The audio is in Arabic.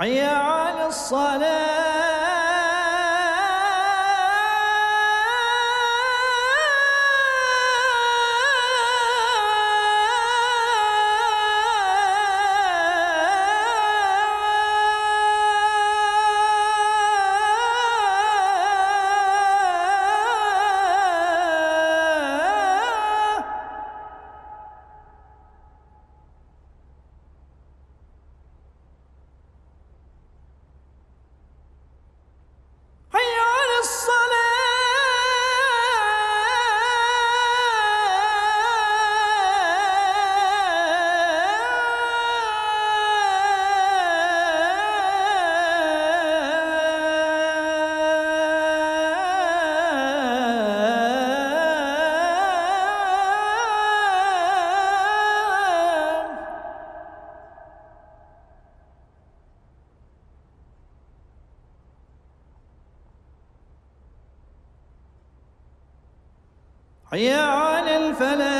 حي على الصلاة. حي على الفلاح.